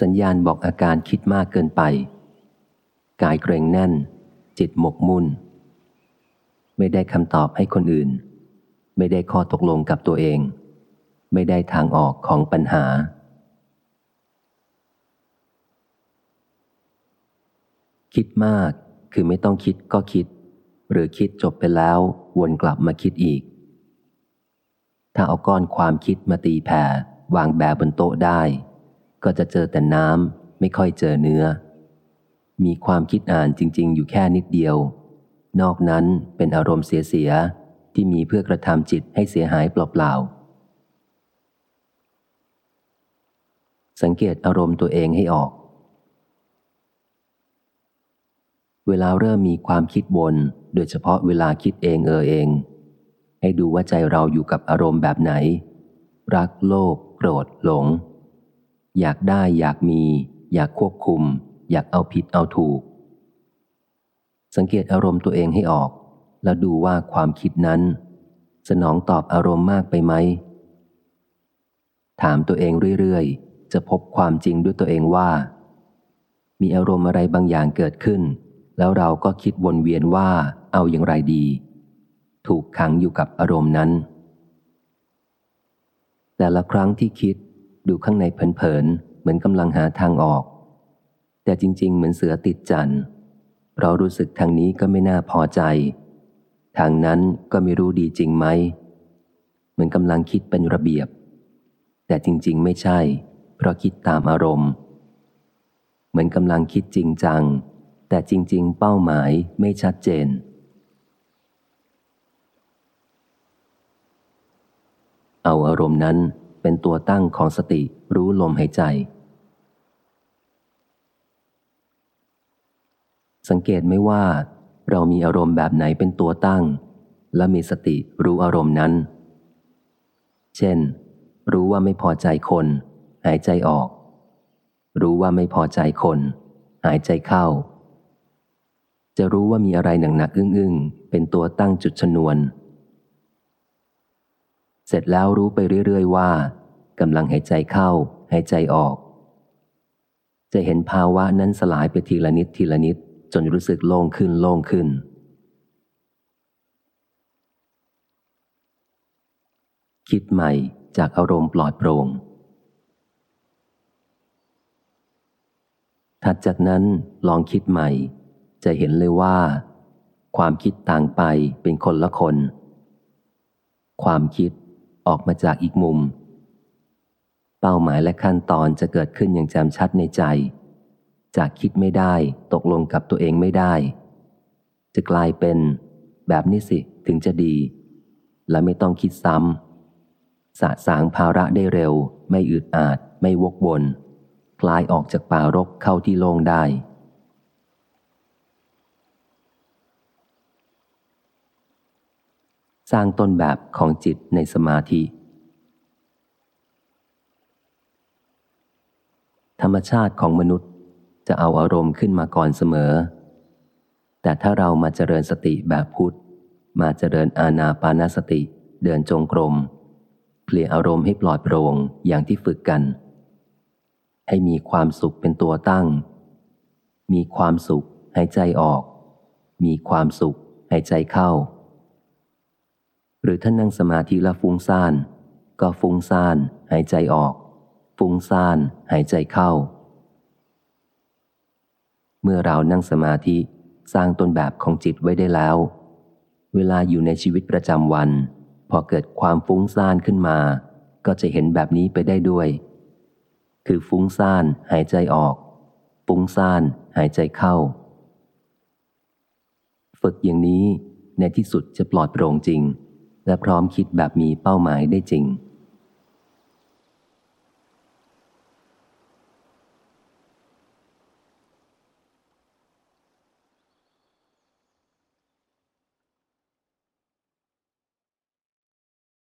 สัญญาณบอกอาการคิดมากเกินไป กายเกรงแน่น จิตหมกมุ่น ไม่ได้คำตอบให้คนอื่น ไม่ได้ข้อตกลงกับตัวเอง ไม่ได้ทางออกของปัญหา คิดมากคือไม่ต้องคิดก็คิด หรือคิดจบไปแล้ววนกลับมาคิดอีก ถ้าเอาก้อนความคิดมาตีแผ่วางแบบบนโต๊ะได้ ก็จะเจอแต่น้ำไม่ค่อยเจอเนื้อ มีความคิดอ่านจริง ๆ อยู่แค่นิดเดียว นอกนั้นเป็นอารมณ์เสียๆที่มีเพื่อกระทำจิตให้เสียหายเปล่าๆ สังเกตอารมณ์ตัวเองให้ออก เวลาเริ่มมีความคิดวนโดยเฉพาะเวลาคิดเองเออเอง ให้ดูว่าใจเราอยู่กับอารมณ์แบบไหน รักโลภโกรธหลง อยากได้อยากมี อยากควบคุม อยากเอาผิดเอาถูก สังเกตอารมณ์ตัวเองให้ออก แล้วดูว่าความคิดนั้น สนองตอบอารมณ์มากไปไหม ถามตัวเองเรื่อยๆ จะพบความจริงด้วยตัวเองว่า มีอารมณ์อะไรบางอย่างเกิดขึ้น แล้วเราก็คิดวนเวียนว่าเอาอย่างไรดี ถูกขังอยู่กับอารมณ์นั้น แต่ละครั้งที่คิด ดูข้างในเผินๆเหมือนกำลังหาทางออก แต่จริง ๆ เหมือนเสือติดจันเรารู้สึกทางนี้ก็ไม่น่าพอใจ ทางนั้นก็ไม่รู้ดีจริงไหมเหมือนกำลังคิดเป็นระเบียบ แต่จริง ๆ ไม่ใช่ เพราะคิดตามอารมณ์ เหมือนกำลังคิดจริงจัง แต่จริง ๆ เป้าหมายไม่ชัดเจนเอาอารมณ์นั้น เป็นตัวตั้งของสติรู้ลมหายใจ สังเกตไม่ว่า เรามีอารมณ์แบบไหนเป็นตัวตั้ง และมีสติรู้อารมณ์นั้น เช่น รู้ว่าไม่พอใจคน หายใจออก รู้ว่าไม่พอใจคน หายใจเข้า จะรู้ว่ามีอะไรหนักๆอึ้งๆเป็นตัวตั้งจุดชนวน เสร็จแล้วรู้ไปเรื่อย ๆ ว่ากำลังหายใจเข้าหายใจออก จะเห็นภาวะนั้นสลายไปทีละนิดทีละนิด จนรู้สึกโล่งขึ้นโล่งขึ้น คิดใหม่จากอารมณ์ปลอดโปร่งถัดจากนั้นลองคิดใหม่ จะเห็นเลยว่า ความคิดต่างไปเป็นคนละคน ความคิด ออกมาจากอีกมุม เป้าหมายและขั้นตอนจะเกิดขึ้นอย่างแจ่มชัดในใจ จากคิดไม่ได้ตกลงกับตัวเองไม่ได้ จะกลายเป็น แบบนี้สิถึงจะดี และไม่ต้องคิดซ้ำสะสางภาระได้เร็ว ไม่อึดอาด ไม่วกวนคลายออกจากป่ารกเข้าที่โล่งได้ สร้างต้นแบบของจิตในสมาธิ ธรรมชาติของมนุษย์จะเอาอารมณ์ขึ้นมาก่อนเสมอ แต่ถ้าเรามาเจริญสติแบบพุทธ มาเจริญอาณาปานสติ เดินจงกรมเปลี่ยนอารมณ์ให้ปลอดโปร่งอย่างที่ฝึกกัน ให้มีความสุขเป็นตัวตั้ง มีความสุขหายใจออก มีความสุขหายใจเข้า รือท่านนั่งสมาธิแล้วฟุ้งซ่าน ก็ฟุ้งซ่าน หายใจออก ฟุ้งซ่าน หายใจเข้า เมื่อเรานั่งสมาธิสร้างต้นแบบของจิตไว้ได้แล้ว เวลาอยู่ในชีวิตประจำวัน พอเกิดความฟุ้งซ่านขึ้นมา ก็จะเห็นแบบนี้ไปได้ด้วย คือฟุ้งซ่าน หายใจออก ฟุ้งซ่าน หายใจเข้า ฝึกอย่างนี้ในที่สุดจะปลอดโปร่งจริง และพร้อมคิดแบบมีเป้าหมายได้จริง